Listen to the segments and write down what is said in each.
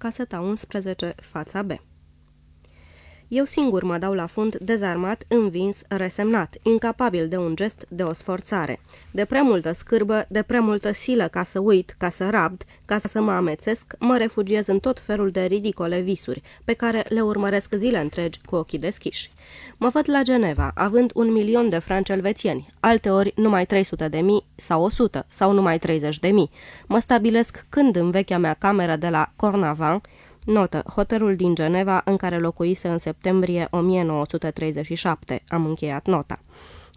caseta 11, fața B. Eu singur mă dau la fund, dezarmat, învins, resemnat, incapabil de un gest, de o sforțare. De prea multă scârbă, de prea multă silă ca să uit, ca să rabd, ca să mă amețesc, mă refugiez în tot felul de ridicole visuri, pe care le urmăresc zile întregi cu ochii deschiși. Mă văd la Geneva, având un milion de franci elvețieni, alteori numai 300 de mii sau 100 sau numai 30 de mii. Mă stabilesc când în vechea mea cameră de la Cornavant, Notă. Hotelul din Geneva în care locuise în septembrie 1937. Am încheiat nota.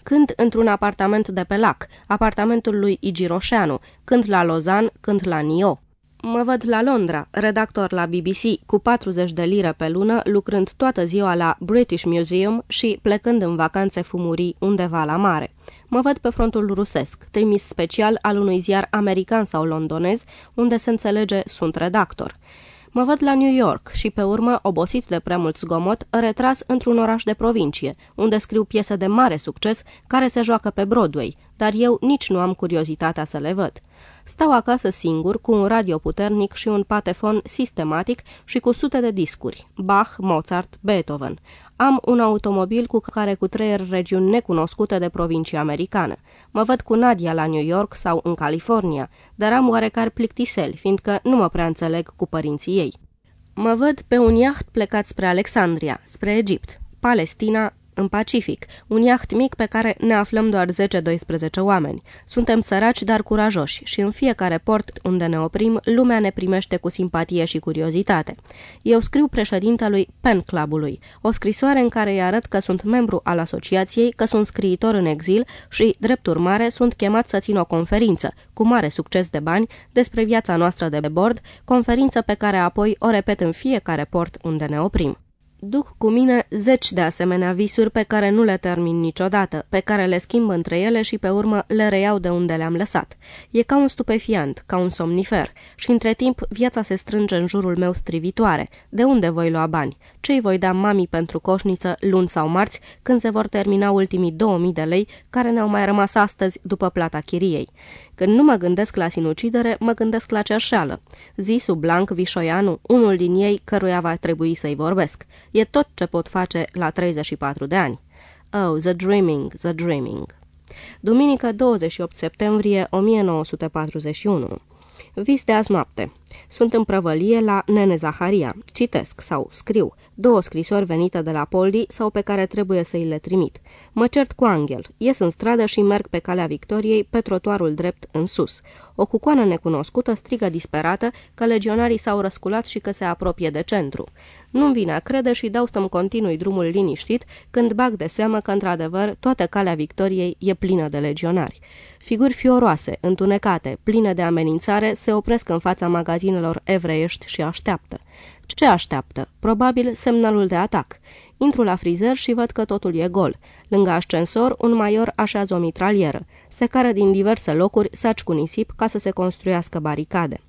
Când într-un apartament de pe lac, apartamentul lui Igiroșeanu, când la Lozan, când la Nio. Mă văd la Londra, redactor la BBC, cu 40 de lire pe lună, lucrând toată ziua la British Museum și plecând în vacanțe fumurii undeva la mare. Mă văd pe frontul rusesc, trimis special al unui ziar american sau londonez, unde se înțelege sunt redactor. Mă văd la New York și pe urmă, obosit de prea mult zgomot, retras într-un oraș de provincie, unde scriu piese de mare succes care se joacă pe Broadway, dar eu nici nu am curiozitatea să le văd. Stau acasă singur, cu un radio puternic și un patefon sistematic și cu sute de discuri, Bach, Mozart, Beethoven. Am un automobil cu care cu trăier regiuni necunoscute de provincia americană. Mă văd cu Nadia la New York sau în California, dar am oarecare plictiseli, fiindcă nu mă prea înțeleg cu părinții ei. Mă văd pe un iaht plecat spre Alexandria, spre Egipt, Palestina, în Pacific, un iaht mic pe care ne aflăm doar 10-12 oameni. Suntem săraci, dar curajoși și în fiecare port unde ne oprim, lumea ne primește cu simpatie și curiozitate. Eu scriu președintelui Pen Clubului, o scrisoare în care îi arăt că sunt membru al asociației, că sunt scriitor în exil și, drept urmare, sunt chemat să țin o conferință, cu mare succes de bani, despre viața noastră de bord, conferință pe care apoi o repet în fiecare port unde ne oprim. Duc cu mine zeci de asemenea visuri pe care nu le termin niciodată, pe care le schimb între ele și pe urmă le reiau de unde le-am lăsat. E ca un stupefiant, ca un somnifer și între timp viața se strânge în jurul meu strivitoare. De unde voi lua bani? Ce-i voi da mami pentru coșniță luni sau marți când se vor termina ultimii 2000 de lei care ne-au mai rămas astăzi după plata chiriei? Când nu mă gândesc la sinucidere, mă gândesc la cerșeală. Zisu Blanc Vișoianu, unul din ei căruia va trebui să-i vorbesc. E tot ce pot face la 34 de ani. Oh, the dreaming, the dreaming. Duminică 28 septembrie 1941. Vis de azi noapte. Sunt în prăvălie la Nene Zaharia. Citesc sau scriu două scrisori venite de la Poldi sau pe care trebuie să îi le trimit. Mă cert cu Angel, ies în stradă și merg pe calea Victoriei pe trotuarul drept în sus. O cucoană necunoscută strigă disperată că legionarii s-au răsculat și că se apropie de centru. Nu-mi vine a crede și dau să-mi continui drumul liniștit când bag de seamă că, într-adevăr, toată calea Victoriei e plină de legionari. Figuri fioroase, întunecate, pline de amenințare, se opresc în fața magazinelor evreiești și așteaptă. Ce așteaptă? Probabil semnalul de atac. Intru la frizer și văd că totul e gol. Lângă ascensor, un maior așează o mitralieră. Se cară din diverse locuri saci cu nisip ca să se construiască baricade.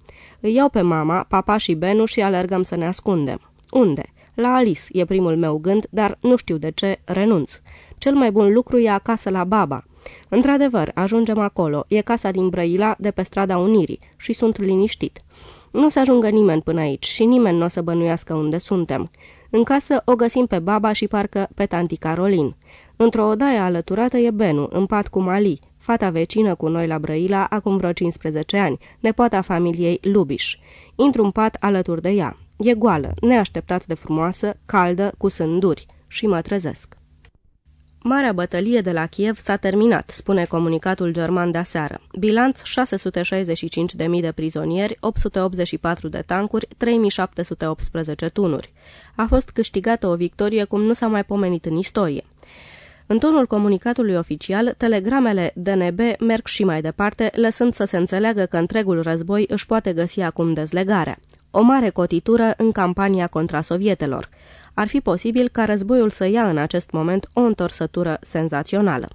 Îi iau pe mama, papa și Benu și alergăm să ne ascundem. Unde? La Alice e primul meu gând, dar nu știu de ce renunț. Cel mai bun lucru e acasă la baba. Într-adevăr, ajungem acolo. E casa din Brăila, de pe strada Unirii, și sunt liniștit. Nu o să ajungă nimeni până aici și nimeni nu o să bănuiască unde suntem. În casă o găsim pe baba și parcă pe tanti Carolin. Într-o odaie alăturată e Benu, în pat cu Mali, fata vecină cu noi la Brăila acum vreo 15 ani, nepoata familiei Lubiș. Intru în pat alături de ea. E goală, neașteptat de frumoasă, caldă, cu sânduri și mă trezesc. Marea bătălie de la Kiev s-a terminat, spune comunicatul german de aseară. Bilanț 665.000 de prizonieri, 884 de tancuri, 3718 tunuri. A fost câștigată o victorie cum nu s-a mai pomenit în istorie. În tonul comunicatului oficial, telegramele DNB merg și mai departe, lăsând să se înțeleagă că întregul război își poate găsi acum dezlegarea. O mare cotitură în campania contra sovietelor ar fi posibil ca războiul să ia în acest moment o întorsătură senzațională.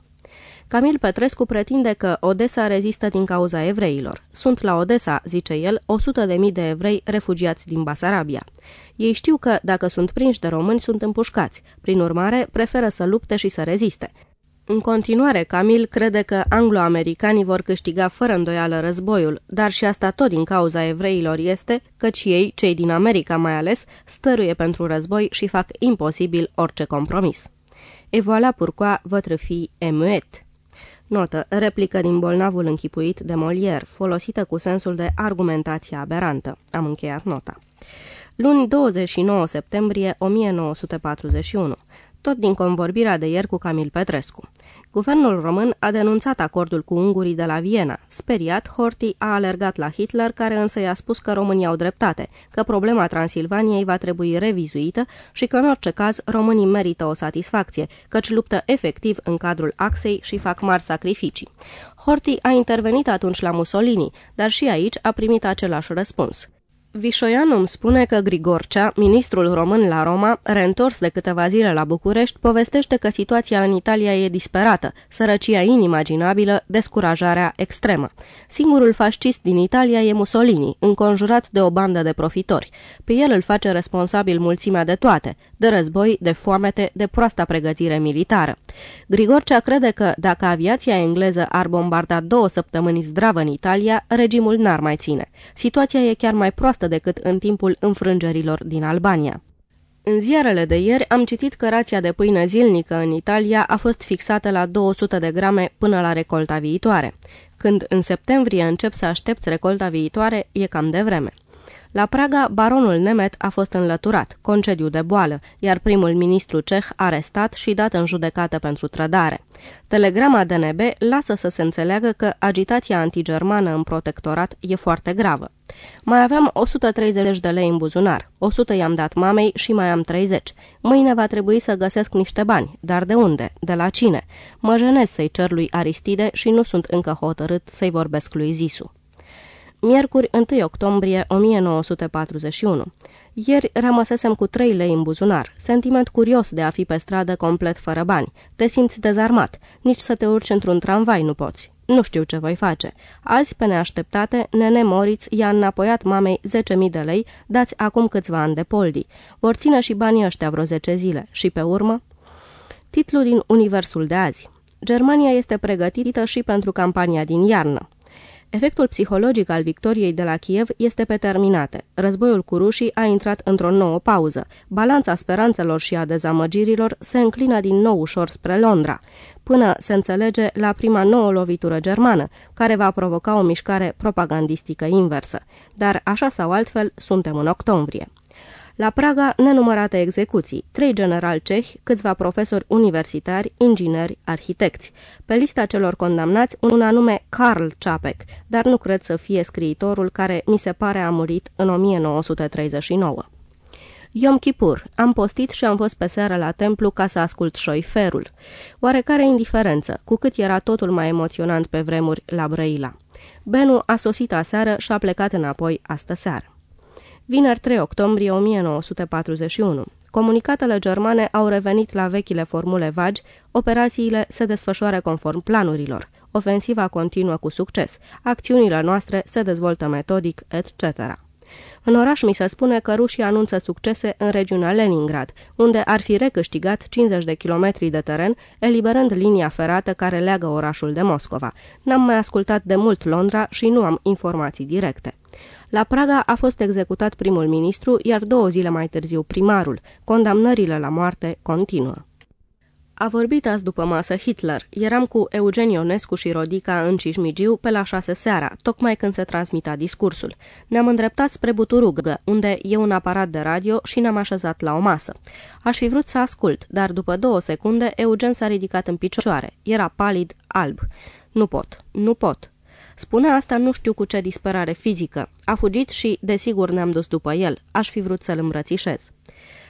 Camil Petrescu pretinde că Odessa rezistă din cauza evreilor. Sunt la Odessa, zice el, 100 de mii de evrei refugiați din Basarabia. Ei știu că, dacă sunt prinși de români, sunt împușcați. Prin urmare, preferă să lupte și să reziste. În continuare, Camil crede că anglo-americanii vor câștiga fără îndoială războiul, dar și asta tot din cauza evreilor este căci ei, cei din America mai ales, stăruie pentru război și fac imposibil orice compromis. Et voilà pourquoi votre fille est muette. Notă, replică din bolnavul închipuit de Molière, folosită cu sensul de argumentație aberantă. Am încheiat nota. Luni 29 septembrie 1941 tot din convorbirea de ieri cu Camil Petrescu. Guvernul român a denunțat acordul cu ungurii de la Viena. Speriat, Horthy a alergat la Hitler, care însă i-a spus că românii au dreptate, că problema Transilvaniei va trebui revizuită și că în orice caz românii merită o satisfacție, căci luptă efectiv în cadrul axei și fac mari sacrificii. Horthy a intervenit atunci la Mussolini, dar și aici a primit același răspuns. Vișoian îmi spune că Grigorcea, ministrul român la Roma, reîntors de câteva zile la București, povestește că situația în Italia e disperată, sărăcia inimaginabilă, descurajarea extremă. Singurul fascist din Italia e Mussolini, înconjurat de o bandă de profitori. Pe el îl face responsabil mulțimea de toate, de război, de foamete, de proasta pregătire militară. Grigorcea crede că, dacă aviația engleză ar bombarda două săptămâni zdravă în Italia, regimul n-ar mai ține. Situația e chiar mai proastă decât în timpul înfrângerilor din Albania. În ziarele de ieri am citit că rația de pâine zilnică în Italia a fost fixată la 200 de grame până la recolta viitoare. Când în septembrie încep să aștepți recolta viitoare, e cam de vreme. La Praga, baronul Nemet a fost înlăturat, concediu de boală, iar primul ministru ceh arestat și dat în judecată pentru trădare. Telegrama DNB lasă să se înțeleagă că agitația antigermană în protectorat e foarte gravă. Mai aveam 130 de lei în buzunar, 100 i-am dat mamei și mai am 30. Mâine va trebui să găsesc niște bani, dar de unde? De la cine? Mă jenez să-i cer lui Aristide și nu sunt încă hotărât să-i vorbesc lui Zisu. Miercuri 1 octombrie 1941. Ieri rămăsesem cu trei lei în buzunar. Sentiment curios de a fi pe stradă complet fără bani. Te simți dezarmat. Nici să te urci într-un tramvai nu poți. Nu știu ce voi face. Azi, pe neașteptate, nene Moritz i-a înapoiat mamei 10.000 de lei, dați acum câțiva ani de poldi. Vor ține și banii ăștia vreo 10 zile. Și pe urmă? Titlu din Universul de azi. Germania este pregătită și pentru campania din iarnă. Efectul psihologic al victoriei de la Kiev este pe terminate. Războiul cu rușii a intrat într-o nouă pauză. Balanța speranțelor și a dezamăgirilor se înclină din nou ușor spre Londra, până se înțelege la prima nouă lovitură germană, care va provoca o mișcare propagandistică inversă. Dar, așa sau altfel, suntem în octombrie. La Praga, nenumărate execuții, trei generali cehi, câțiva profesori universitari, ingineri, arhitecți. Pe lista celor condamnați, un anume Karl Čapek, dar nu cred să fie scriitorul care mi se pare a murit în 1939. Yom Kippur. Am postit și am fost pe seară la templu ca să ascult șoiferul. Oarecare indiferență, cu cât era totul mai emoționant pe vremuri la Brăila. Benu a sosit aseară și a plecat înapoi astă seară. Vineri 3 octombrie 1941. Comunicatele germane au revenit la vechile formule vagi, operațiile se desfășoară conform planurilor, ofensiva continuă cu succes, acțiunile noastre se dezvoltă metodic, etc. În oraș mi se spune că rușii anunță succese în regiunea Leningrad, unde ar fi recâștigat 50 de kilometri de teren, eliberând linia ferată care leagă orașul de Moscova. N-am mai ascultat de mult Londra și nu am informații directe. La Praga a fost executat primul ministru, iar două zile mai târziu primarul. Condamnările la moarte continuă. A vorbit azi după masă Hitler. Eram cu Eugen Ionescu și Rodica în Cismigiu pe la șase seara, tocmai când se transmita discursul. Ne-am îndreptat spre Buturugă, unde e un aparat de radio și ne-am așezat la o masă. Aș fi vrut să ascult, dar după două secunde Eugen s-a ridicat în picioare. Era palid, alb. Nu pot, nu pot. Spune asta nu știu cu ce disperare fizică. A fugit și, desigur, ne-am dus după el. Aș fi vrut să-l îmbrățișez.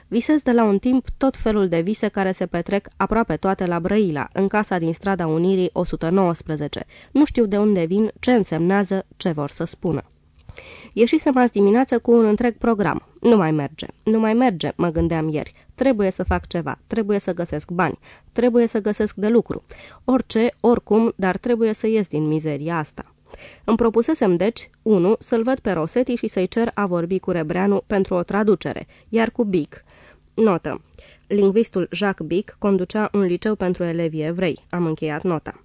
Visez de la un timp tot felul de vise care se petrec aproape toate la Brăila, în casa din strada Unirii 119. Nu știu de unde vin, ce însemnează, ce vor să spună. Ieșisem azi dimineață cu un întreg program. Nu mai merge. Nu mai merge, mă gândeam ieri. Trebuie să fac ceva. Trebuie să găsesc bani. Trebuie să găsesc de lucru. Orice, oricum, dar trebuie să ies din mizeria asta. Îmi propusesem deci, 1. Să-l văd pe Rosetti și să-i cer a vorbi cu Rebreanu pentru o traducere, iar cu Bic. Notă. Lingvistul Jacques Bic conducea un liceu pentru elevii evrei. Am încheiat nota.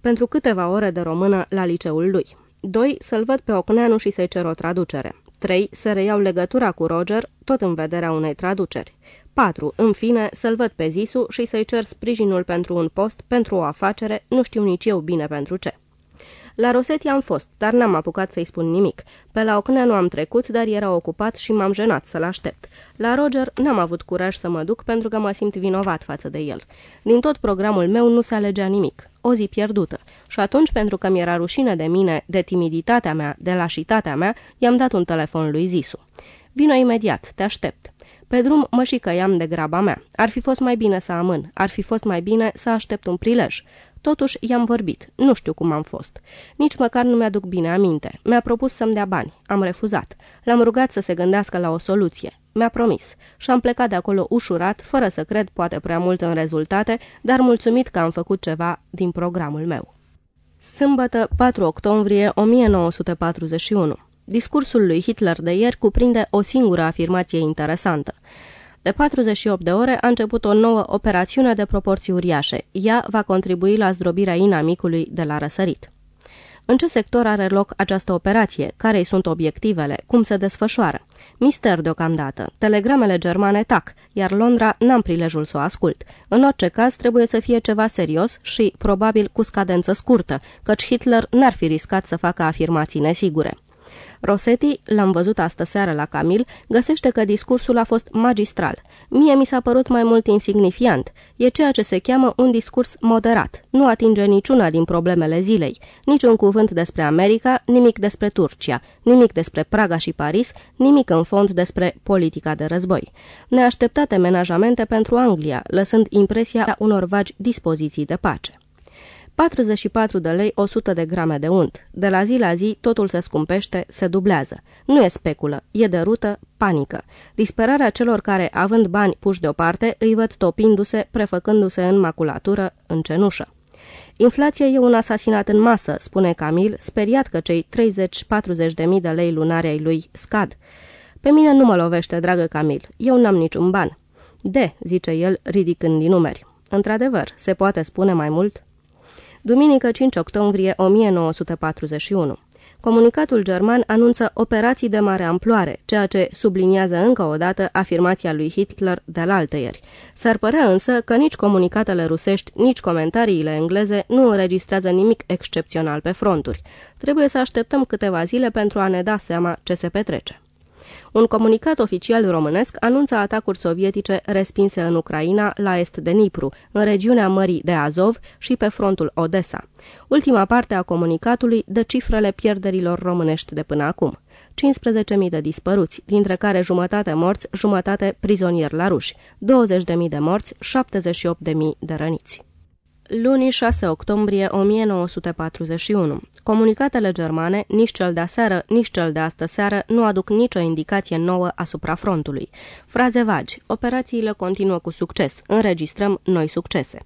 Pentru câteva ore de română la liceul lui. 2. Să-l văd pe Ocneanu și să-i cer o traducere. 3. Să reiau legătura cu Roger, tot în vederea unei traduceri. 4. În fine, să-l văd pe Zisu și să-i cer sprijinul pentru un post, pentru o afacere, nu știu nici eu bine pentru ce. La Rosetti am fost, dar n-am apucat să-i spun nimic. Pe la nu am trecut, dar era ocupat și m-am jenat să-l aștept. La Roger n-am avut curaj să mă duc pentru că mă simt vinovat față de el. Din tot programul meu nu se alegea nimic. O zi pierdută. Și atunci, pentru că mi-era rușine de mine, de timiditatea mea, de lașitatea mea, i-am dat un telefon lui Zisu. Vino imediat, te aștept. Pe drum mă și căiam de graba mea. Ar fi fost mai bine să amân, ar fi fost mai bine să aștept un prilej. Totuși, i-am vorbit. Nu știu cum am fost. Nici măcar nu mi-aduc bine aminte. Mi-a propus să-mi dea bani. Am refuzat. L-am rugat să se gândească la o soluție. Mi-a promis. Și am plecat de acolo ușurat, fără să cred poate prea mult în rezultate, dar mulțumit că am făcut ceva din programul meu. Sâmbătă, 4 octombrie 1941. Discursul lui Hitler de ieri cuprinde o singură afirmație interesantă. De 48 de ore a început o nouă operațiune de proporții uriașe. Ea va contribui la zdrobirea inamicului de la răsărit. În ce sector are loc această operație? Care sunt obiectivele? Cum se desfășoară? Mister deocamdată. Telegramele germane tac, iar Londra n-am prilejul să o ascult. În orice caz, trebuie să fie ceva serios și, probabil, cu scadență scurtă, căci Hitler n-ar fi riscat să facă afirmații nesigure. Rosetti, l-am văzut astă seară la Camil, găsește că discursul a fost magistral. Mie mi s-a părut mai mult insignifiant. E ceea ce se cheamă un discurs moderat. Nu atinge niciuna din problemele zilei. Niciun cuvânt despre America, nimic despre Turcia, nimic despre Praga și Paris, nimic în fond despre politica de război. Neașteptate menajamente pentru Anglia, lăsând impresia unor vagi dispoziții de pace. 44 de lei 100 de grame de unt. De la zi la zi totul se scumpește, se dublează. Nu e speculă, e de rută, panică. Disperarea celor care, având bani puși deoparte, îi văd topindu-se, prefăcându-se în maculatură, în cenușă. Inflația e un asasinat în masă, spune Camil, speriat că cei 30-40 de mii de lei lunare ai lui scad. Pe mine nu mă lovește, dragă Camil, eu n-am niciun ban. De, zice el, ridicând din numeri. Într-adevăr, se poate spune mai mult? Duminică 5 octombrie 1941. Comunicatul german anunță operații de mare amploare, ceea ce subliniază încă o dată afirmația lui Hitler de la altăieri. S-ar părea însă că nici comunicatele rusești, nici comentariile engleze nu înregistrează nimic excepțional pe fronturi. Trebuie să așteptăm câteva zile pentru a ne da seama ce se petrece. Un comunicat oficial românesc anunță atacuri sovietice respinse în Ucraina, la est de Nipru, în regiunea Mării de Azov și pe frontul Odessa. Ultima parte a comunicatului dă cifrele pierderilor românești de până acum. 15.000 de dispăruți, dintre care jumătate morți, jumătate prizonieri la ruși, 20.000 de morți, 78.000 de răniți luni 6 octombrie 1941. Comunicatele germane, nici cel de aseară, nici cel de astă seară, nu aduc nicio indicație nouă asupra frontului. Fraze vagi. Operațiile continuă cu succes. Înregistrăm noi succese.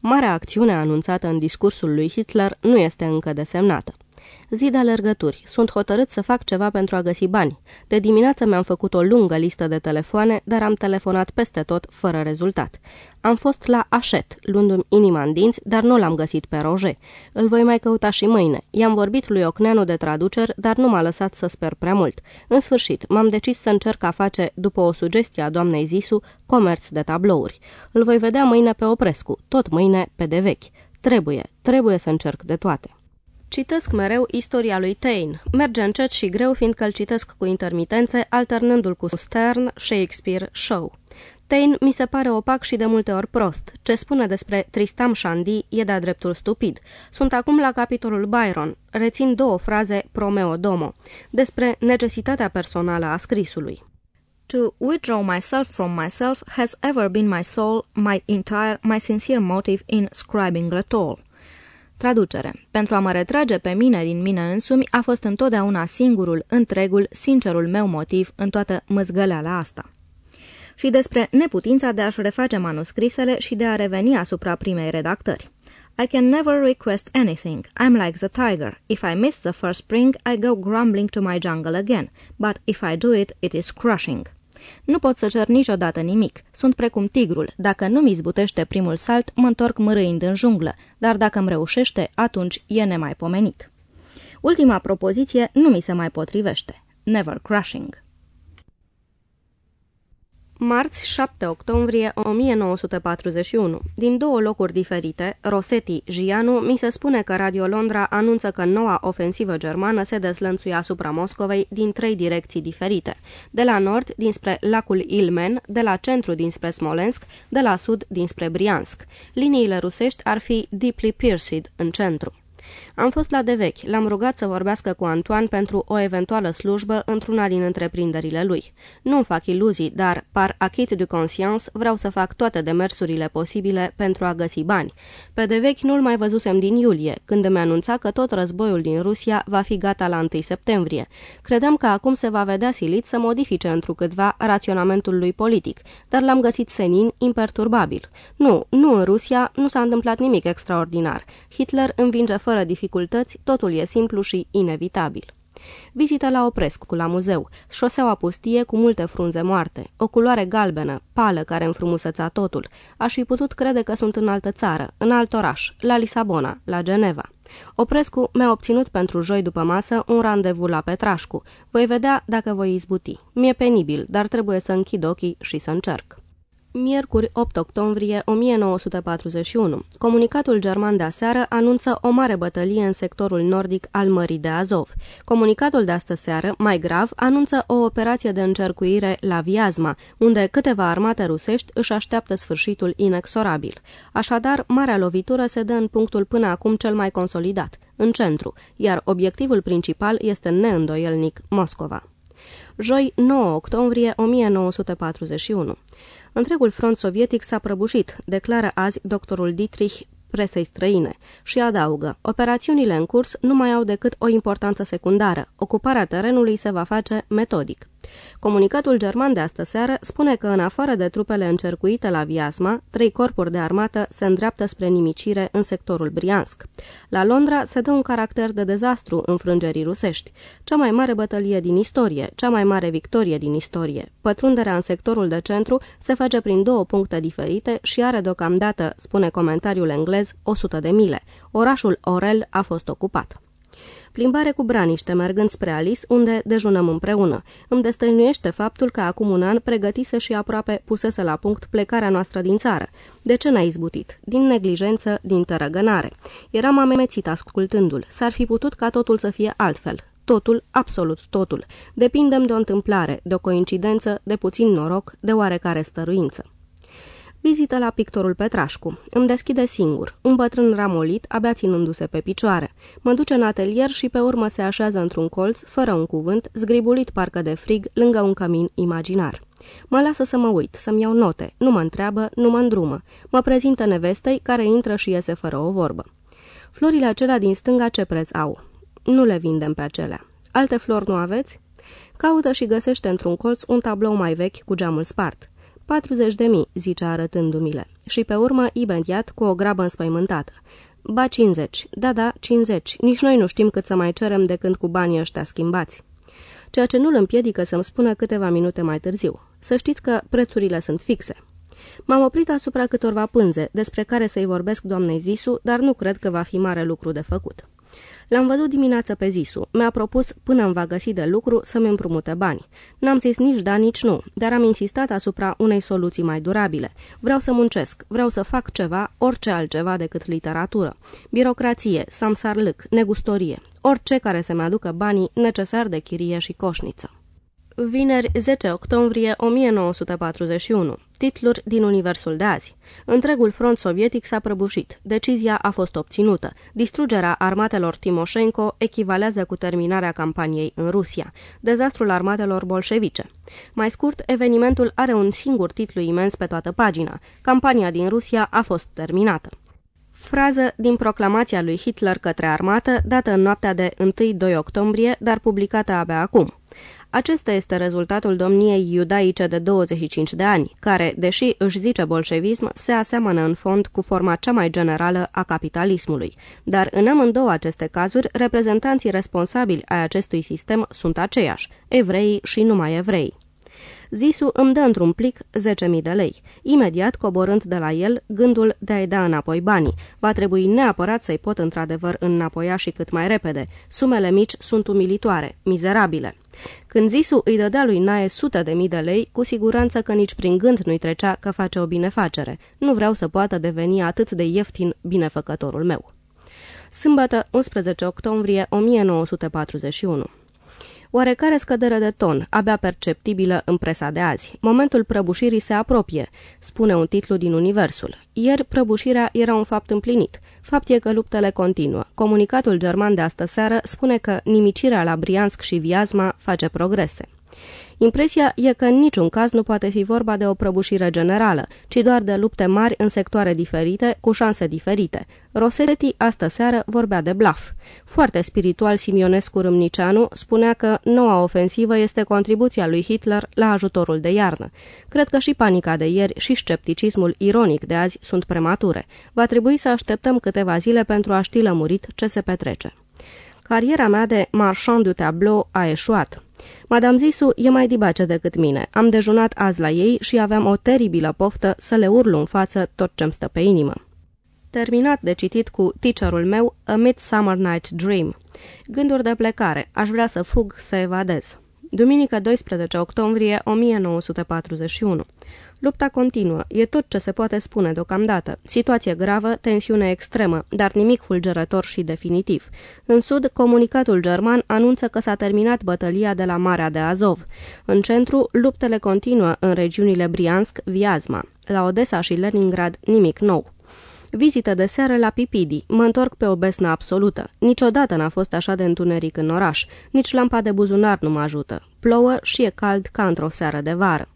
Marea acțiune anunțată în discursul lui Hitler nu este încă desemnată. Zi de alergături. Sunt hotărât să fac ceva pentru a găsi bani. De dimineață mi-am făcut o lungă listă de telefoane, dar am telefonat peste tot, fără rezultat. Am fost la Așet, luându-mi inima în dinți, dar nu l-am găsit pe Roger. Îl voi mai căuta și mâine. I-am vorbit lui Ocneanu de traduceri, dar nu m-a lăsat să sper prea mult. În sfârșit, m-am decis să încerc a face, după o sugestie a doamnei Zisu, comerț de tablouri. Îl voi vedea mâine pe Oprescu, tot mâine pe de vechi. Trebuie, trebuie să încerc de toate. Citesc mereu istoria lui Taine. Merge încet și greu, fiindcă îl citesc cu intermitențe, alternându-l cu Stern, Shakespeare, Shaw. Taine mi se pare opac și de multe ori prost. Ce spune despre Tristam Shandy e de-a dreptul stupid. Sunt acum la capitolul Byron. Rețin două fraze Promeo Domo despre necesitatea personală a scrisului. To withdraw myself from myself has ever been my soul, my entire, my sincere motive in scribing at all. Traducere. Pentru a mă retrage pe mine din mine însumi a fost întotdeauna singurul, întregul, sincerul meu motiv în toată măzgăleala asta. Și despre neputința de a-și reface manuscrisele și de a reveni asupra primei redactări. I can never request anything. I'm like the tiger. If I miss the first spring, I go grumbling to my jungle again. But if I do it, it is crushing. Nu pot să cer niciodată nimic. Sunt precum tigrul. Dacă nu mi zbutește primul salt, mă întorc mărâind în junglă, dar dacă îmi reușește, atunci e nemaipomenit. Ultima propoziție nu mi se mai potrivește. Never crushing. Marți 7 octombrie 1941. Din două locuri diferite, Rosetti, Gianu, mi se spune că Radio Londra anunță că noua ofensivă germană se deslănțuie asupra Moscovei din trei direcții diferite. De la nord, dinspre lacul Ilmen, de la centru dinspre Smolensk, de la sud dinspre Briansk. Liniile rusești ar fi deeply pierced în centru. Am fost la de vechi, l-am rugat să vorbească cu Antoine pentru o eventuală slujbă într-una din întreprinderile lui. Nu-mi fac iluzii, dar, par achit de conscience, vreau să fac toate demersurile posibile pentru a găsi bani. Pe de vechi nu-l mai văzusem din iulie, când îmi anunța că tot războiul din Rusia va fi gata la 1 septembrie. Credeam că acum se va vedea silit să modifice întrucâtva raționamentul lui politic, dar l-am găsit senin, imperturbabil. Nu, nu în Rusia, nu s-a întâmplat nimic extraordinar. Hitler învinge fără dificultate dificultăți, totul e simplu și inevitabil. Vizită la Oprescu la muzeu, șoseaua pustie cu multe frunze moarte, o culoare galbenă, pală care înfrumuseța totul. Aș fi putut crede că sunt în altă țară, în alt oraș, la Lisabona, la Geneva. Oprescu mi-a obținut pentru joi după masă un randevu la Petrașcu. Voi vedea dacă voi izbuti. Mi-e penibil, dar trebuie să închid ochii și să încerc. Miercuri 8 octombrie 1941. Comunicatul german de aseară anunță o mare bătălie în sectorul nordic al Mării de Azov. Comunicatul de astă seară, mai grav, anunță o operație de încercuire la Viazma, unde câteva armate rusești își așteaptă sfârșitul inexorabil. Așadar, marea lovitură se dă în punctul până acum cel mai consolidat, în centru, iar obiectivul principal este neîndoielnic Moscova. Joi 9 octombrie 1941 Întregul front sovietic s-a prăbușit, declară azi doctorul Dietrich presei străine și adaugă, operațiunile în curs nu mai au decât o importanță secundară, ocuparea terenului se va face metodic. Comunicatul german de astă seară spune că în afară de trupele încercuite la Viasma, trei corpuri de armată se îndreaptă spre nimicire în sectorul Briansk. La Londra se dă un caracter de dezastru înfrângerii rusești. Cea mai mare bătălie din istorie, cea mai mare victorie din istorie. Pătrunderea în sectorul de centru se face prin două puncte diferite și are deocamdată, spune comentariul englez, 100 de mile. Orașul Orel a fost ocupat. Plimbare cu braniște mergând spre Alice, unde dejunăm împreună. Îmi destăinuiește faptul că acum un an pregătise și aproape pusese la punct plecarea noastră din țară. De ce n-a izbutit? Din neglijență, din tărăgănare. Eram amețit ascultându-l. S-ar fi putut ca totul să fie altfel. Totul, absolut totul. Depindem de o întâmplare, de o coincidență, de puțin noroc, de oarecare stăruință. Vizită la pictorul Petrașcu. Îmi deschide singur. Un bătrân ramolit, abia ținându-se pe picioare. Mă duce în atelier și pe urmă se așează într-un colț, fără un cuvânt, zgribulit parcă de frig, lângă un cămin imaginar. Mă lasă să mă uit, să-mi iau note. Nu mă întreabă, nu mă îndrumă. Mă prezintă nevestei, care intră și iese fără o vorbă. Florile acelea din stânga ce preț au? Nu le vindem pe acelea. Alte flori nu aveți? Caută și găsește într-un colț un tablou mai vechi cu geamul spart. 40 de mii, zice arătându-mi-le. Și pe urmă imediat cu o grabă înspăimântată. Ba 50. Da, da, 50. Nici noi nu știm cât să mai cerem de când cu banii ăștia schimbați. Ceea ce nu-l împiedică să-mi spună câteva minute mai târziu. Să știți că prețurile sunt fixe. M-am oprit asupra câtorva pânze, despre care să-i vorbesc doamnei Zisu, dar nu cred că va fi mare lucru de făcut. L-am văzut dimineață pe Zisu. Mi-a propus, până îmi va găsi de lucru, să-mi împrumute bani. N-am zis nici da, nici nu, dar am insistat asupra unei soluții mai durabile. Vreau să muncesc, vreau să fac ceva, orice altceva decât literatură. Birocrație, samsarlâc, negustorie, orice care să-mi aducă banii necesari de chirie și coșniță. Vineri 10 octombrie 1941 Titluri din universul de azi. Întregul front sovietic s-a prăbușit. Decizia a fost obținută. Distrugerea armatelor Timoșenko echivalează cu terminarea campaniei în Rusia. Dezastrul armatelor bolșevice. Mai scurt, evenimentul are un singur titlu imens pe toată pagina. Campania din Rusia a fost terminată. Frază din proclamația lui Hitler către armată, dată în noaptea de 1-2 octombrie, dar publicată abia acum. Acesta este rezultatul domniei iudaice de 25 de ani, care, deși își zice bolșevism, se aseamănă în fond cu forma cea mai generală a capitalismului. Dar în amândouă aceste cazuri, reprezentanții responsabili ai acestui sistem sunt aceiași, evrei și numai evrei. Zisu îmi dă într-un plic 10.000 de lei. Imediat, coborând de la el, gândul de a-i da înapoi banii. Va trebui neapărat să-i pot într-adevăr înapoia și cât mai repede. Sumele mici sunt umilitoare, mizerabile. Când Zisu îi dădea lui Nae sute de mii de lei, cu siguranță că nici prin gând nu-i trecea că face o binefacere. Nu vreau să poată deveni atât de ieftin binefăcătorul meu. Sâmbătă, 11 octombrie 1941 Oarecare scădere de ton, abia perceptibilă în presa de azi. Momentul prăbușirii se apropie, spune un titlu din Universul. Ieri prăbușirea era un fapt împlinit. Fapt e că luptele continuă. Comunicatul german de astă seară spune că nimicirea la Briansk și Viazma face progrese. Impresia e că în niciun caz nu poate fi vorba de o prăbușire generală, ci doar de lupte mari în sectoare diferite, cu șanse diferite. Rosetti astă seară vorbea de blaf. Foarte spiritual Simionescu Râmnicianu spunea că noua ofensivă este contribuția lui Hitler la ajutorul de iarnă. Cred că și panica de ieri și scepticismul ironic de azi sunt premature. Va trebui să așteptăm câteva zile pentru a ști lămurit ce se petrece. Cariera mea de marchand du tableau a eșuat. Madame Zisu e mai dibace decât mine. Am dejunat azi la ei și aveam o teribilă poftă să le urlu în față tot ce-mi stă pe inimă. Terminat de citit cu teacherul meu A Midsummer Night Dream. Gânduri de plecare. Aș vrea să fug, să evadez. Duminică 12 octombrie 1941. Lupta continuă, e tot ce se poate spune deocamdată. Situație gravă, tensiune extremă, dar nimic fulgerător și definitiv. În sud, comunicatul german anunță că s-a terminat bătălia de la Marea de Azov. În centru, luptele continuă în regiunile Briansk, Viazma. La Odessa și Leningrad, nimic nou. Vizită de seară la Pipidi. Mă întorc pe o besnă absolută. Niciodată n-a fost așa de întuneric în oraș. Nici lampa de buzunar nu mă ajută. Plouă și e cald ca într-o seară de vară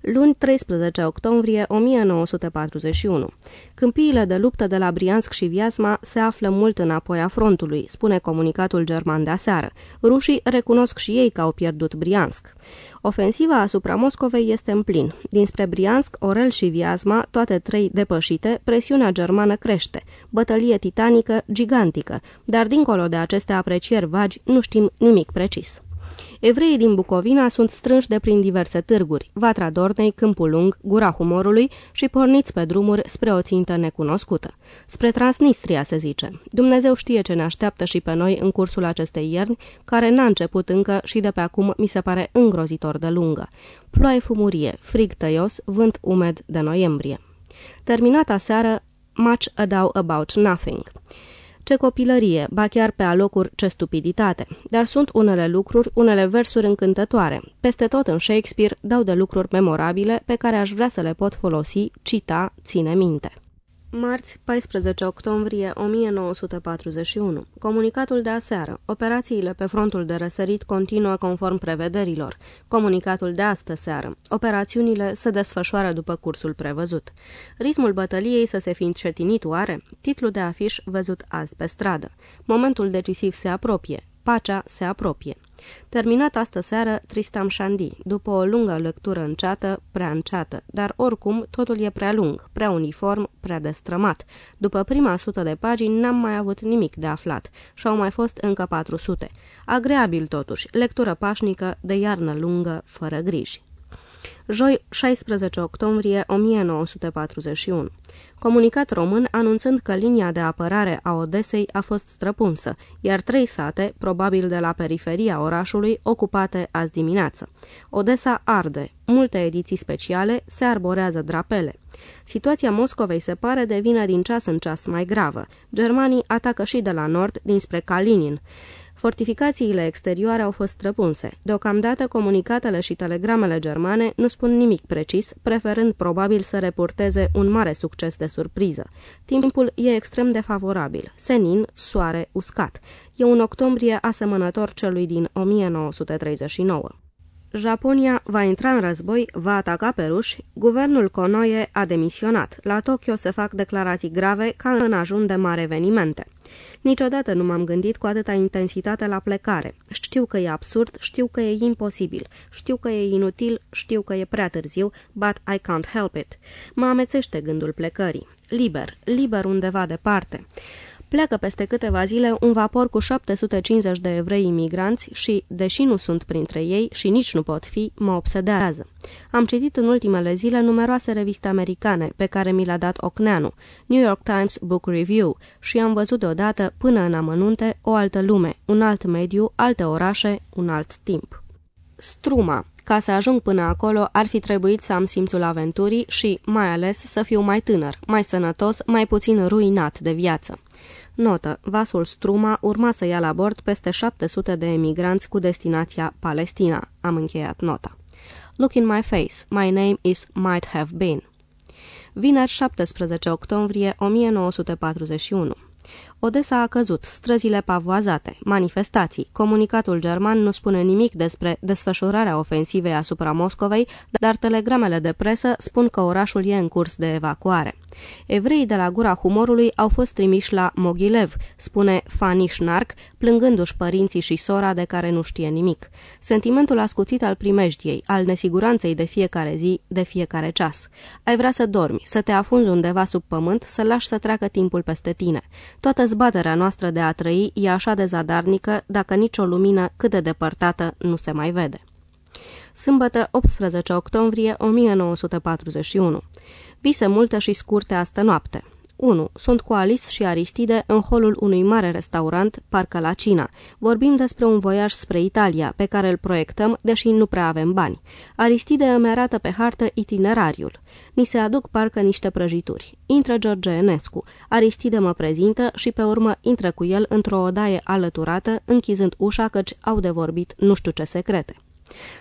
luni 13 octombrie 1941. Câmpiile de luptă de la Briansk și Viasma se află mult înapoi a frontului, spune comunicatul german de aseară. Rușii recunosc și ei că au pierdut Briansk. Ofensiva asupra Moscovei este în plin. Dinspre Briansk, Orel și Viasma, toate trei depășite, presiunea germană crește. Bătălie titanică, gigantică, dar dincolo de aceste aprecieri vagi, nu știm nimic precis. Evreii din Bucovina sunt strânși de prin diverse târguri, Vatra Dornei, Câmpul Lung, Gura Humorului și porniți pe drumuri spre o țintă necunoscută. Spre Transnistria, se zice. Dumnezeu știe ce ne așteaptă și pe noi în cursul acestei ierni, care n-a început încă și de pe acum mi se pare îngrozitor de lungă. Ploaie fumurie, frig tăios, vânt umed de noiembrie. Terminata seară, much ado about nothing. Ce copilărie, ba chiar pe alocuri ce stupiditate. Dar sunt unele lucruri, unele versuri încântătoare. Peste tot în Shakespeare dau de lucruri memorabile pe care aș vrea să le pot folosi, cita, ține minte. Marți, 14 octombrie 1941. Comunicatul de aseară. Operațiile pe frontul de răsărit continuă conform prevederilor. Comunicatul de astă seară. Operațiunile se desfășoară după cursul prevăzut. Ritmul bătăliei să se fi încetinit oare? Titlul de afiș văzut azi pe stradă. Momentul decisiv se apropie. Pacea se apropie. Terminat astă seară, Tristam Shandy, după o lungă lectură înceată, prea înceată, dar oricum totul e prea lung, prea uniform, prea destrămat. După prima sută de pagini n-am mai avut nimic de aflat și au mai fost încă 400. Agreabil totuși, lectură pașnică, de iarnă lungă, fără griji joi 16 octombrie 1941. Comunicat român anunțând că linia de apărare a Odesei a fost străpunsă, iar trei sate, probabil de la periferia orașului, ocupate azi dimineață. Odessa arde, multe ediții speciale, se arborează drapele. Situația Moscovei se pare devine din ceas în ceas mai gravă. Germanii atacă și de la nord, dinspre Kalinin. Fortificațiile exterioare au fost străpunse. Deocamdată, comunicatele și telegramele germane nu spun nimic precis, preferând probabil să reporteze un mare succes de surpriză. Timpul e extrem de favorabil. Senin, soare, uscat. E un octombrie asemănător celui din 1939. Japonia va intra în război, va ataca pe ruși, guvernul Konoye a demisionat. La Tokyo se fac declarații grave ca în ajun de mari evenimente. Niciodată nu m-am gândit cu atâta intensitate la plecare. Știu că e absurd, știu că e imposibil, știu că e inutil, știu că e prea târziu, but I can't help it. Mă amețește gândul plecării. Liber, liber undeva departe. Pleacă peste câteva zile un vapor cu 750 de evrei imigranți și, deși nu sunt printre ei și nici nu pot fi, mă obsedează. Am citit în ultimele zile numeroase reviste americane pe care mi le-a dat Ocneanu, New York Times Book Review, și am văzut deodată, până în amănunte, o altă lume, un alt mediu, alte orașe, un alt timp. Struma, ca să ajung până acolo, ar fi trebuit să am simțul aventurii și, mai ales, să fiu mai tânăr, mai sănătos, mai puțin ruinat de viață. Notă. Vasul Struma urma să ia la bord peste 700 de emigranți cu destinația Palestina. Am încheiat nota. Look in my face. My name is Might Have Been. Vineri 17 octombrie 1941 Odessa a căzut, străzile pavoazate, manifestații. Comunicatul german nu spune nimic despre desfășurarea ofensivei asupra Moscovei, dar telegramele de presă spun că orașul e în curs de evacuare. Evreii de la Gura Humorului au fost trimiși la Mogilev, spune Fanny Schnark, plângându-și părinții și sora de care nu știe nimic. Sentimentul ascuțit al primejdiei, al nesiguranței de fiecare zi, de fiecare ceas. Ai vrea să dormi, să te afunzi undeva sub pământ, să lași să treacă timpul peste tine. Toată dezbaterea noastră de a trăi e așa de zadarnică dacă nicio lumină cât de depărtată nu se mai vede. Sâmbătă, 18 octombrie 1941. Vise multe și scurte astă noapte. 1. Sunt cu Alice și Aristide în holul unui mare restaurant, parcă la Cina. Vorbim despre un voiaj spre Italia, pe care îl proiectăm, deși nu prea avem bani. Aristide îmi arată pe hartă itinerariul. Ni se aduc parcă niște prăjituri. Intră George Enescu. Aristide mă prezintă și pe urmă intră cu el într-o odaie alăturată, închizând ușa căci au de vorbit nu știu ce secrete.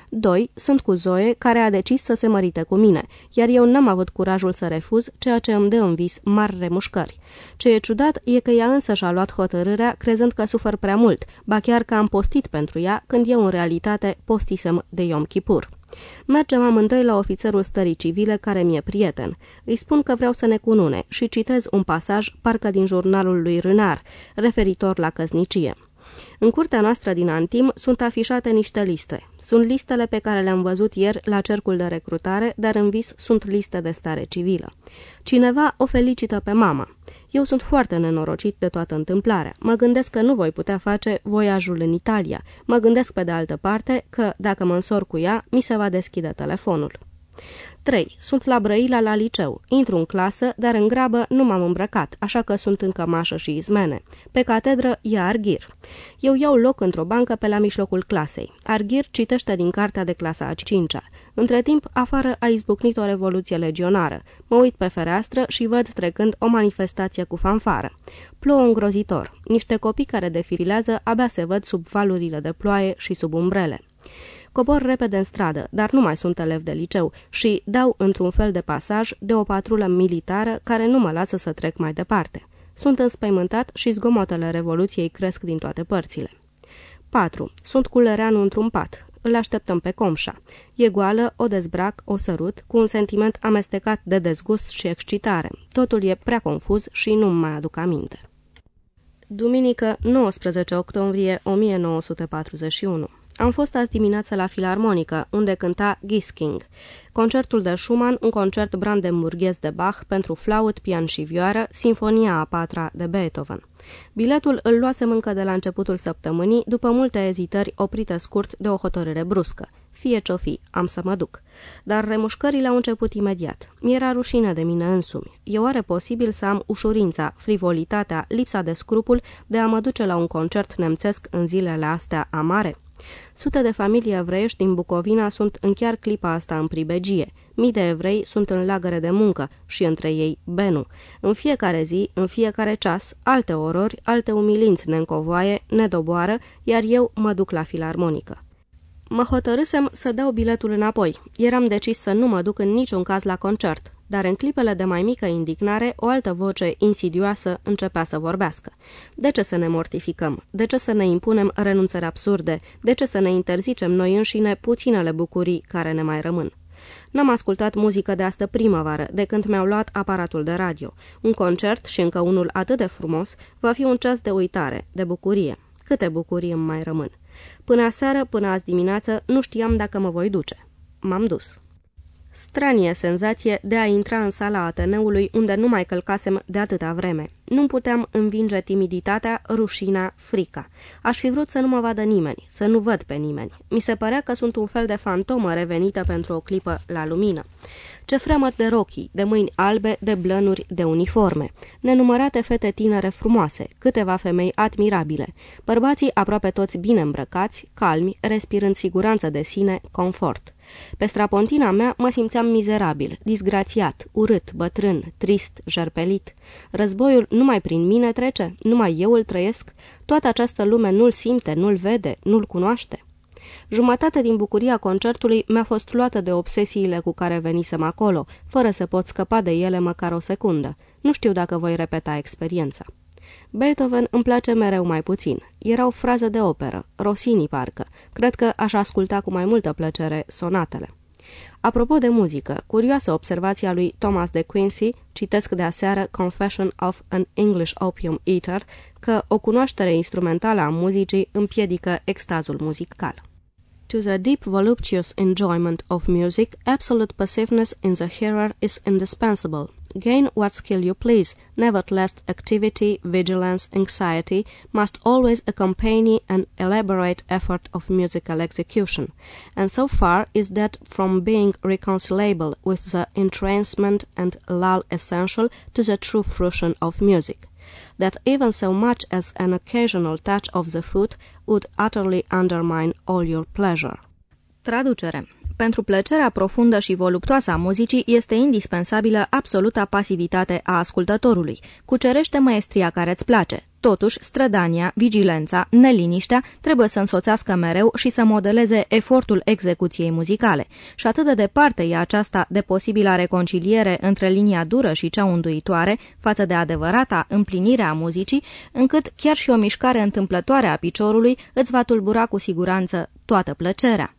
2. Sunt cu Zoe, care a decis să se mărite cu mine, iar eu n-am avut curajul să refuz, ceea ce îmi dă în vis mari remușcări. Ce e ciudat e că ea însă și-a luat hotărârea, crezând că sufăr prea mult, ba chiar că am postit pentru ea, când eu în realitate postisem de Yom Kippur. Mergem amândoi la ofițerul stării civile care mi-e prieten. Îi spun că vreau să ne cunune și citez un pasaj, parcă din jurnalul lui Rânar, referitor la căsnicie. În curtea noastră din Antim sunt afișate niște liste. Sunt listele pe care le-am văzut ieri la cercul de recrutare, dar în vis sunt liste de stare civilă. Cineva o felicită pe mama. Eu sunt foarte nenorocit de toată întâmplarea. Mă gândesc că nu voi putea face voiajul în Italia. Mă gândesc pe de altă parte că, dacă mă însor cu ea, mi se va deschide telefonul. 3. Sunt la Brăila la liceu. Intru în clasă, dar în grabă nu m-am îmbrăcat, așa că sunt în cămașă și izmene. Pe catedră e Arghir. Eu iau loc într-o bancă pe la mijlocul clasei. Arghir citește din cartea de clasa a cincea. Între timp, afară a izbucnit o revoluție legionară. Mă uit pe fereastră și văd trecând o manifestație cu fanfară. Plouă îngrozitor. Niște copii care defilează abia se văd sub valurile de ploaie și sub umbrele. Cobor repede în stradă, dar nu mai sunt elev de liceu și dau într-un fel de pasaj de o patrulă militară care nu mă lasă să trec mai departe. Sunt înspăimântat și zgomotele revoluției cresc din toate părțile. 4. Sunt cu Lăreanu într-un pat. Îl așteptăm pe Comșa. E goală, o dezbrac, o sărut, cu un sentiment amestecat de dezgust și excitare. Totul e prea confuz și nu mai aduc aminte. Duminică, 19 octombrie 1941 am fost azi dimineață la Filarmonică, unde cânta Gisking. Concertul de Schumann, un concert brandenburghez de Bach pentru flaut, pian și vioară, Sinfonia a patra de Beethoven. Biletul îl luasem încă de la începutul săptămânii, după multe ezitări oprite scurt de o hotărâre bruscă. Fie ce-o fi, am să mă duc. Dar remușcările au început imediat. Mi-era rușine de mine însumi. E oare posibil să am ușurința, frivolitatea, lipsa de scrupul de a mă duce la un concert nemțesc în zilele astea amare? Sute de familii evreiești din Bucovina sunt în chiar clipa asta în pribegie. Mii de evrei sunt în lagăre de muncă și între ei Benu. În fiecare zi, în fiecare ceas, alte orori, alte umilinți ne încovoaie, ne doboară, iar eu mă duc la filarmonică. Mă hotărâsem să dau biletul înapoi. Eram decis să nu mă duc în niciun caz la concert dar în clipele de mai mică indignare, o altă voce insidioasă începea să vorbească. De ce să ne mortificăm? De ce să ne impunem renunțări absurde? De ce să ne interzicem noi înșine puținele bucurii care ne mai rămân? N-am ascultat muzică de astă primăvară, de când mi-au luat aparatul de radio. Un concert și încă unul atât de frumos va fi un ceas de uitare, de bucurie. Câte bucurii îmi mai rămân. Până aseară, până azi dimineață, nu știam dacă mă voi duce. M-am dus. Stranie senzație de a intra în sala Ateneului unde nu mai călcasem de atâta vreme. Nu puteam învinge timiditatea, rușina, frica. Aș fi vrut să nu mă vadă nimeni, să nu văd pe nimeni. Mi se părea că sunt un fel de fantomă revenită pentru o clipă la lumină. Ce fremăt de rochii, de mâini albe, de blănuri, de uniforme. Nenumărate fete tinere frumoase, câteva femei admirabile. Bărbații aproape toți bine îmbrăcați, calmi, respirând siguranță de sine, confort. Pe strapontina mea mă simțeam mizerabil, disgrațiat, urât, bătrân, trist, jerpelit. Războiul numai prin mine trece, numai eu îl trăiesc, toată această lume nu-l simte, nu-l vede, nu-l cunoaște. Jumătate din bucuria concertului mi-a fost luată de obsesiile cu care venisem acolo, fără să pot scăpa de ele măcar o secundă. Nu știu dacă voi repeta experiența. Beethoven îmi place mereu mai puțin. Erau fraze de operă, Rossini parcă. Cred că aș asculta cu mai multă plăcere sonatele. Apropo de muzică, curioasă observația lui Thomas de Quincy, citesc de aseară Confession of an English Opium Eater, că o cunoaștere instrumentală a muzicii împiedică extazul muzical. To the deep voluptuous enjoyment of music, absolute passiveness in the hearer is indispensable. Gain what skill you please, nevertheless activity, vigilance, anxiety must always accompany an elaborate effort of musical execution, and so far is that from being reconcilable with the entrancement and lull essential to the true fruition of music. That even so much as an occasional touch of the foot would utterly undermine all your pleasure. Traducere pentru plăcerea profundă și voluptoasă a muzicii este indispensabilă absoluta pasivitate a ascultătorului. Cucerește maestria care îți place. Totuși, strădania, vigilența, neliniștea trebuie să însoțească mereu și să modeleze efortul execuției muzicale. Și atât de departe e aceasta de posibila reconciliere între linia dură și cea unduitoare față de adevărata împlinire a muzicii, încât chiar și o mișcare întâmplătoare a piciorului îți va tulbura cu siguranță toată plăcerea.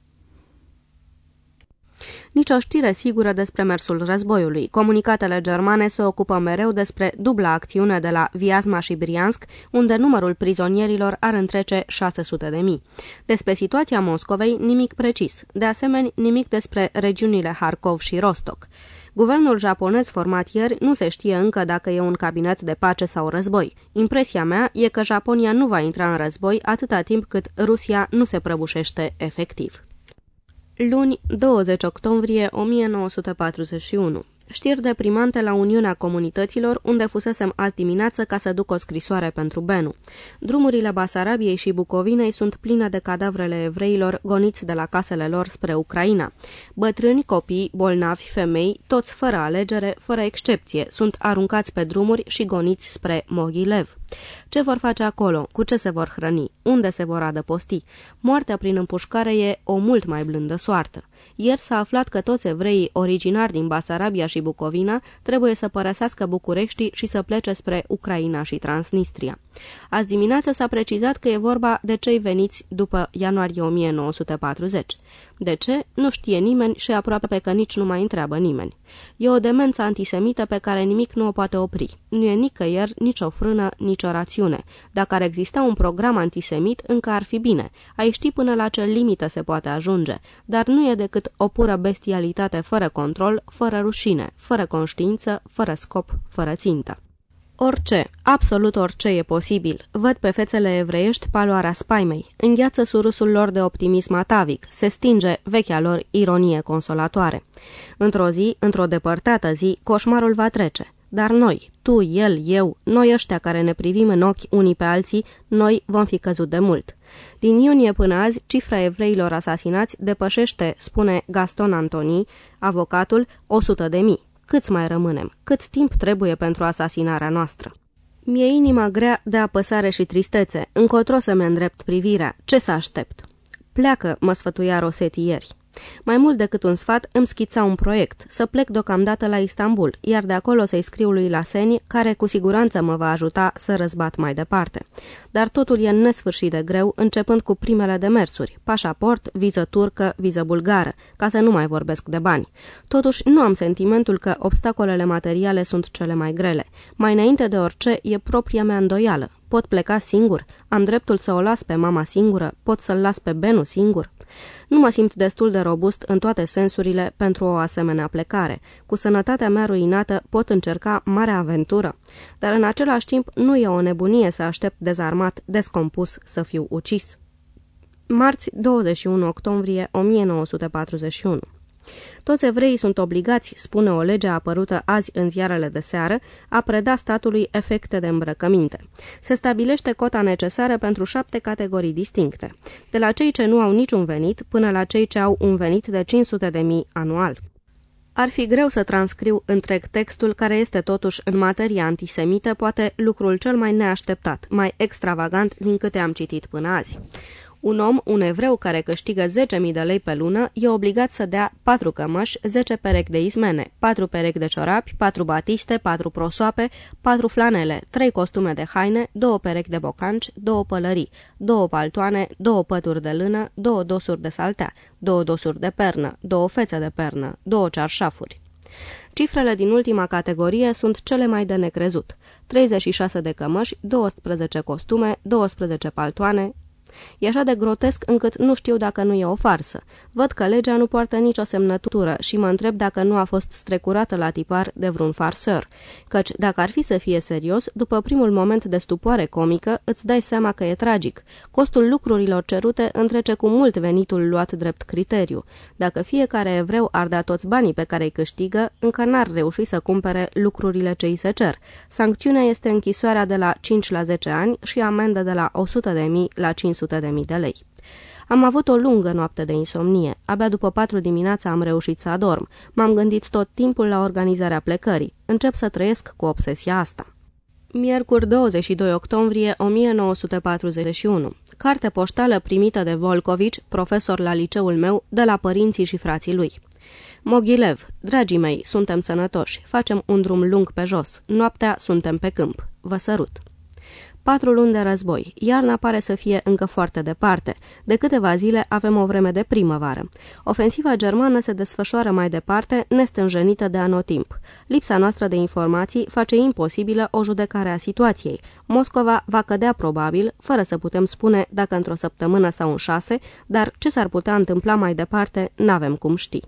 Nici o știre sigură despre mersul războiului. Comunicatele germane se ocupă mereu despre dubla acțiune de la Viazma și Briansk, unde numărul prizonierilor ar întrece 600 de mii. Despre situația Moscovei, nimic precis. De asemenea, nimic despre regiunile Harkov și Rostok. Guvernul japonez format ieri nu se știe încă dacă e un cabinet de pace sau război. Impresia mea e că Japonia nu va intra în război atâta timp cât Rusia nu se prăbușește efectiv. Luni, 20 octombrie 1941 Știri deprimante la Uniunea Comunităților, unde fusesem azi dimineață ca să duc o scrisoare pentru Benu. Drumurile Basarabiei și Bucovinei sunt pline de cadavrele evreilor goniți de la casele lor spre Ucraina. Bătrâni, copii, bolnavi, femei, toți fără alegere, fără excepție, sunt aruncați pe drumuri și goniți spre Mogilev. Ce vor face acolo? Cu ce se vor hrăni? Unde se vor adăposti? Moartea prin împușcare e o mult mai blândă soartă. Ieri s-a aflat că toți evreii originari din Basarabia și Bucovina trebuie să părăsească București și să plece spre Ucraina și Transnistria. Azi dimineață s-a precizat că e vorba de cei veniți după ianuarie 1940. De ce? Nu știe nimeni și aproape pe că nici nu mai întreabă nimeni. E o demență antisemită pe care nimic nu o poate opri. Nu e nicăieri nicio frână, nicio rațiune. Dacă ar exista un program antisemit, încă ar fi bine. Ai ști până la ce limită se poate ajunge. Dar nu e decât o pură bestialitate fără control, fără rușine, fără conștiință, fără scop, fără țintă. Orice, absolut orice e posibil. Văd pe fețele evreiești paloarea spaimei. Îngheață surusul lor de optimism atavic. Se stinge vechea lor ironie consolatoare. Într-o zi, într-o depărtată zi, coșmarul va trece. Dar noi, tu, el, eu, noi ăștia care ne privim în ochi unii pe alții, noi vom fi căzut de mult. Din iunie până azi, cifra evreilor asasinați depășește, spune Gaston Antoni, avocatul, 100 de mii. Câți mai rămânem? Cât timp trebuie pentru asasinarea noastră? Mi-e inima grea de apăsare și tristețe. Încotro să-mi îndrept privirea. Ce să aștept? Pleacă, mă sfătuia Rosetti ieri. Mai mult decât un sfat, îmi schița un proiect, să plec deocamdată la Istanbul, iar de acolo să-i scriu lui Laseni, care cu siguranță mă va ajuta să răzbat mai departe. Dar totul e nesfârșit de greu, începând cu primele demersuri, pașaport, viză turcă, viză bulgară, ca să nu mai vorbesc de bani. Totuși, nu am sentimentul că obstacolele materiale sunt cele mai grele. Mai înainte de orice, e propria mea îndoială Pot pleca singur? Am dreptul să o las pe mama singură? Pot să-l las pe Benu singur? Nu mă simt destul de robust în toate sensurile pentru o asemenea plecare. Cu sănătatea mea ruinată pot încerca marea aventură, dar în același timp nu e o nebunie să aștept dezarmat, descompus, să fiu ucis. Marți 21 octombrie 1941 toți evreii sunt obligați, spune o lege apărută azi în ziarele de seară, a preda statului efecte de îmbrăcăminte. Se stabilește cota necesară pentru șapte categorii distincte, de la cei ce nu au niciun venit până la cei ce au un venit de 500 de mii anual. Ar fi greu să transcriu întreg textul, care este totuși în materie antisemită, poate lucrul cel mai neașteptat, mai extravagant din câte am citit până azi. Un om, un evreu care câștigă 10.000 de lei pe lună, e obligat să dea 4 cămăși, 10 perechi de izmene, 4 perechi de ciorapi, 4 batiste, 4 prosoape, 4 flanele, 3 costume de haine, 2 perechi de bocanci, 2 pălării, 2 paltoane, 2 pături de lână, 2 dosuri de saltea, 2 dosuri de pernă, 2 fețe de pernă, 2 cearșafuri. Cifrele din ultima categorie sunt cele mai de necrezut. 36 de cămăși, 12 costume, 12 paltoane, E așa de grotesc încât nu știu dacă nu e o farsă. Văd că legea nu poartă nicio semnătură și mă întreb dacă nu a fost strecurată la tipar de vreun farsăr. Căci, dacă ar fi să fie serios, după primul moment de stupoare comică, îți dai seama că e tragic. Costul lucrurilor cerute întrece cu mult venitul luat drept criteriu. Dacă fiecare evreu ar da toți banii pe care îi câștigă, încă n-ar reuși să cumpere lucrurile ce îi se cer. Sancțiunea este închisoarea de la 5 la 10 ani și amendă de la 100.000 la 500 500.000 de lei. Am avut o lungă noapte de insomnie. Abia după patru dimineața am reușit să adorm. M-am gândit tot timpul la organizarea plecării. Încep să trăiesc cu obsesia asta. Miercuri 22 octombrie 1941. Carte poștală primită de Volkovici, profesor la liceul meu, de la părinții și frații lui. Moghilev, dragii mei, suntem sănătoși, facem un drum lung pe jos, noaptea suntem pe câmp. Vă sărut! Patru luni de război. Iarna pare să fie încă foarte departe. De câteva zile avem o vreme de primăvară. Ofensiva germană se desfășoară mai departe, nestânjenită de anotimp. Lipsa noastră de informații face imposibilă o judecare a situației. Moscova va cădea probabil, fără să putem spune dacă într-o săptămână sau în șase, dar ce s-ar putea întâmpla mai departe, n-avem cum ști.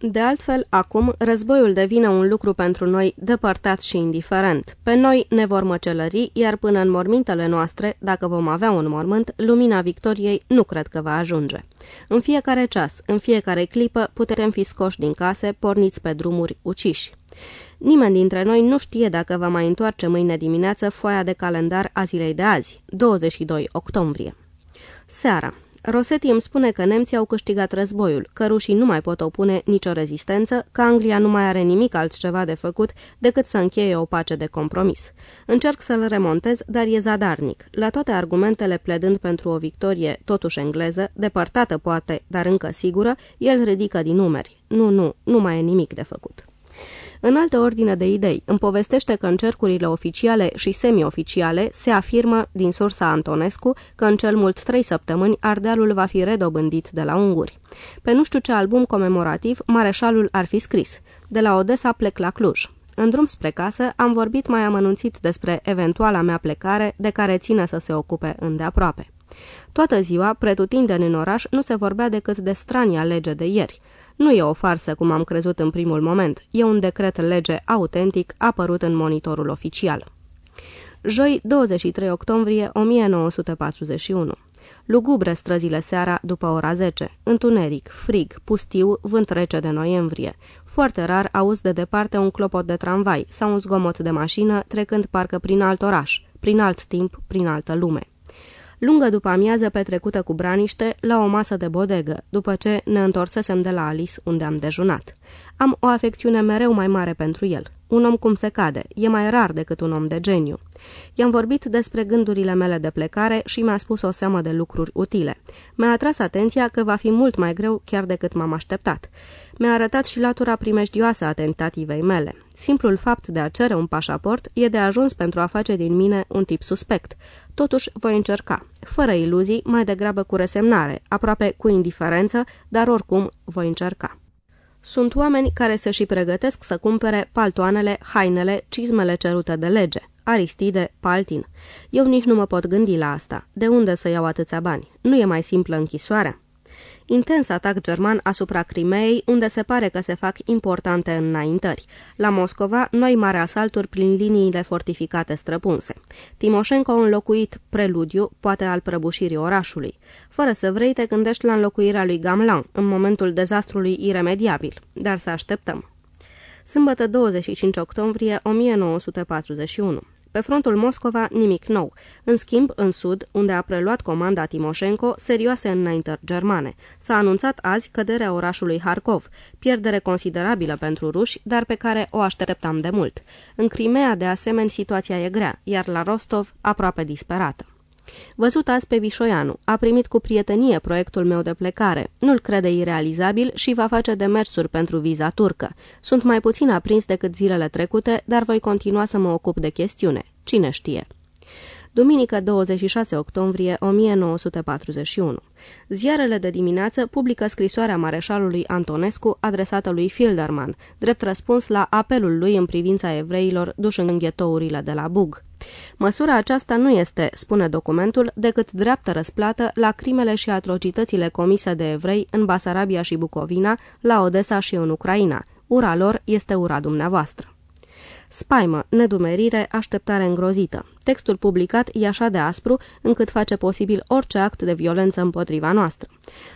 De altfel, acum, războiul devine un lucru pentru noi depărtat și indiferent. Pe noi ne vor măcelări, iar până în mormintele noastre, dacă vom avea un mormânt, lumina victoriei nu cred că va ajunge. În fiecare ceas, în fiecare clipă, putem fi scoși din case, porniți pe drumuri, uciși. Nimeni dintre noi nu știe dacă va mai întoarce mâine dimineață foaia de calendar a zilei de azi, 22 octombrie. Seara. Rosetti îmi spune că nemții au câștigat războiul, că rușii nu mai pot opune nicio rezistență, că Anglia nu mai are nimic altceva de făcut decât să încheie o pace de compromis. Încerc să-l remontez, dar e zadarnic. La toate argumentele pledând pentru o victorie, totuși engleză, depărtată poate, dar încă sigură, el ridică din numeri. Nu, nu, nu mai e nimic de făcut. În altă ordine de idei, îmi povestește că în cercurile oficiale și semi-oficiale se afirmă, din sursa Antonescu, că în cel mult trei săptămâni Ardealul va fi redobândit de la unguri. Pe nu știu ce album comemorativ, mareșalul ar fi scris. De la Odessa plec la Cluj. În drum spre casă am vorbit mai amănunțit despre eventuala mea plecare, de care ține să se ocupe îndeaproape. Toată ziua, pretutindeni în oraș, nu se vorbea decât de strania lege de ieri. Nu e o farsă, cum am crezut în primul moment. E un decret lege autentic apărut în monitorul oficial. Joi, 23 octombrie 1941. Lugubre străzile seara după ora 10. Întuneric, frig, pustiu, vânt rece de noiembrie. Foarte rar auzi de departe un clopot de tramvai sau un zgomot de mașină trecând parcă prin alt oraș, prin alt timp, prin altă lume lungă după amiază petrecută cu braniște la o masă de bodegă, după ce ne întorsesem de la Alice unde am dejunat. Am o afecțiune mereu mai mare pentru el. Un om cum se cade, e mai rar decât un om de geniu. I-am vorbit despre gândurile mele de plecare și mi-a spus o seamă de lucruri utile. Mi-a atras atenția că va fi mult mai greu chiar decât m-am așteptat. Mi-a arătat și latura primejdioasă a tentativei mele. Simplul fapt de a cere un pașaport e de ajuns pentru a face din mine un tip suspect. Totuși, voi încerca, fără iluzii, mai degrabă cu resemnare, aproape cu indiferență, dar oricum voi încerca. Sunt oameni care se și pregătesc să cumpere paltoanele, hainele, cizmele cerute de lege. Aristide, Paltin. Eu nici nu mă pot gândi la asta. De unde să iau atâția bani? Nu e mai simplă închisoarea? Intens atac german asupra Crimeei, unde se pare că se fac importante înaintări. La Moscova, noi mari asalturi prin liniile fortificate străpunse. Timoșenko a înlocuit preludiu, poate al prăbușirii orașului. Fără să vrei, te gândești la înlocuirea lui Gamlan, în momentul dezastrului iremediabil, dar să așteptăm. Sâmbătă 25 octombrie 1941. Pe frontul Moscova, nimic nou. În schimb, în sud, unde a preluat comanda Timoșenko, serioase înaintări germane. S-a anunțat azi căderea orașului Harkov, pierdere considerabilă pentru ruși, dar pe care o așteptam de mult. În Crimea, de asemenea, situația e grea, iar la Rostov aproape disperată. Văzut azi pe Vișoianu, a primit cu prietenie proiectul meu de plecare. Nu-l crede irealizabil și va face demersuri pentru viza turcă. Sunt mai puțin aprins decât zilele trecute, dar voi continua să mă ocup de chestiune. Cine știe? Duminică 26 octombrie 1941. Ziarele de dimineață publică scrisoarea mareșalului Antonescu adresată lui Filderman, drept răspuns la apelul lui în privința evreilor duși în ghetourile de la Bug. Măsura aceasta nu este, spune documentul, decât dreaptă răsplată la crimele și atrocitățile comise de evrei în Basarabia și Bucovina, la Odessa și în Ucraina. Ura lor este ura dumneavoastră. Spaimă, nedumerire, așteptare îngrozită. Textul publicat e așa de aspru încât face posibil orice act de violență împotriva noastră.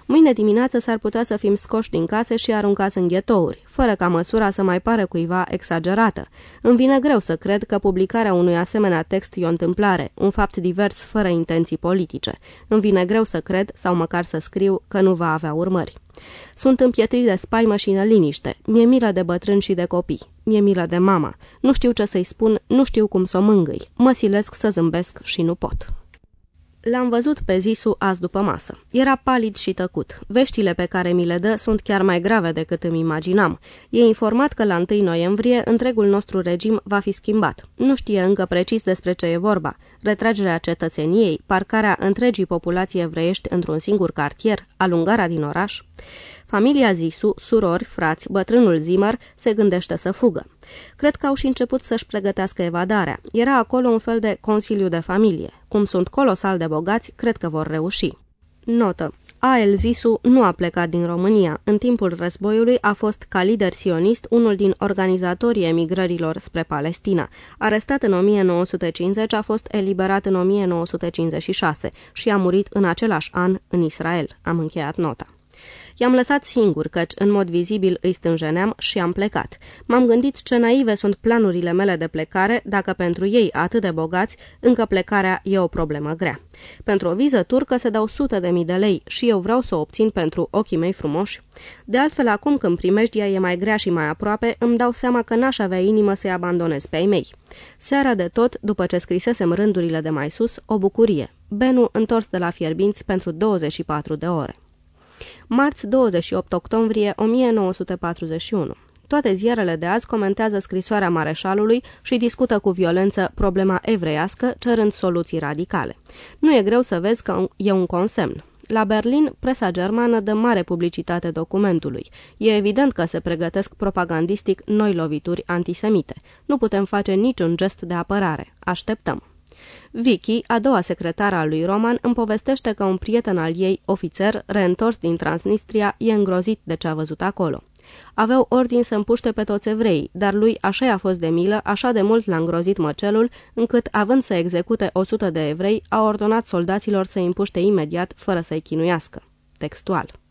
Mâine dimineață s-ar putea să fim scoși din case și aruncați în ghetouri, fără ca măsura să mai pare cuiva exagerată. Îmi vine greu să cred că publicarea unui asemenea text e o întâmplare, un fapt divers fără intenții politice. Îmi vine greu să cred, sau măcar să scriu, că nu va avea urmări. Sunt împietrit de spaimă și neliniște. Mi-e milă de bătrâni și de copii. Mi-e milă de mama. Nu știu ce să-i spun, nu știu cum să o mângâi. Mă silesc să zâmbesc și nu pot. L-am văzut pe Zisu azi după masă. Era palid și tăcut. Veștile pe care mi le dă sunt chiar mai grave decât îmi imaginam. E informat că la 1 noiembrie întregul nostru regim va fi schimbat. Nu știe încă precis despre ce e vorba. Retragerea cetățeniei, parcarea întregii populații evreiești într-un singur cartier, alungarea din oraș. Familia Zisu, surori, frați, bătrânul Zimmer, se gândește să fugă. Cred că au și început să-și pregătească evadarea. Era acolo un fel de consiliu de familie. Cum sunt colosal de bogați, cred că vor reuși. Notă. A.L. Zisu nu a plecat din România. În timpul războiului a fost, ca lider sionist, unul din organizatorii emigrărilor spre Palestina. Arestat în 1950, a fost eliberat în 1956 și a murit în același an în Israel. Am încheiat nota. I-am lăsat singur, căci în mod vizibil îi stânjeneam și am plecat. M-am gândit ce naive sunt planurile mele de plecare, dacă pentru ei atât de bogați, încă plecarea e o problemă grea. Pentru o viză turcă se dau sute de mii de lei și eu vreau să o obțin pentru ochii mei frumoși. De altfel, acum când primejdia e mai grea și mai aproape, îmi dau seama că n-aș avea inimă să-i abandonez pe ei mei. Seara de tot, după ce scrisesem rândurile de mai sus, o bucurie. Benu întors de la fierbinți pentru 24 de ore. Marți 28 octombrie 1941. Toate ziarele de azi comentează scrisoarea mareșalului și discută cu violență problema evreiască, cerând soluții radicale. Nu e greu să vezi că e un consemn. La Berlin, presa germană dă mare publicitate documentului. E evident că se pregătesc propagandistic noi lovituri antisemite. Nu putem face niciun gest de apărare. Așteptăm. Vicky, a doua secretară a lui Roman, îmi povestește că un prieten al ei, ofițer, reîntors din Transnistria, e îngrozit de ce a văzut acolo. Aveau ordin să împuște pe toți evrei, dar lui așa i-a fost de milă, așa de mult l-a îngrozit măcelul, încât, având să execute 100 de evrei, a ordonat soldaților să îi împuște imediat, fără să-i chinuiască. Textual.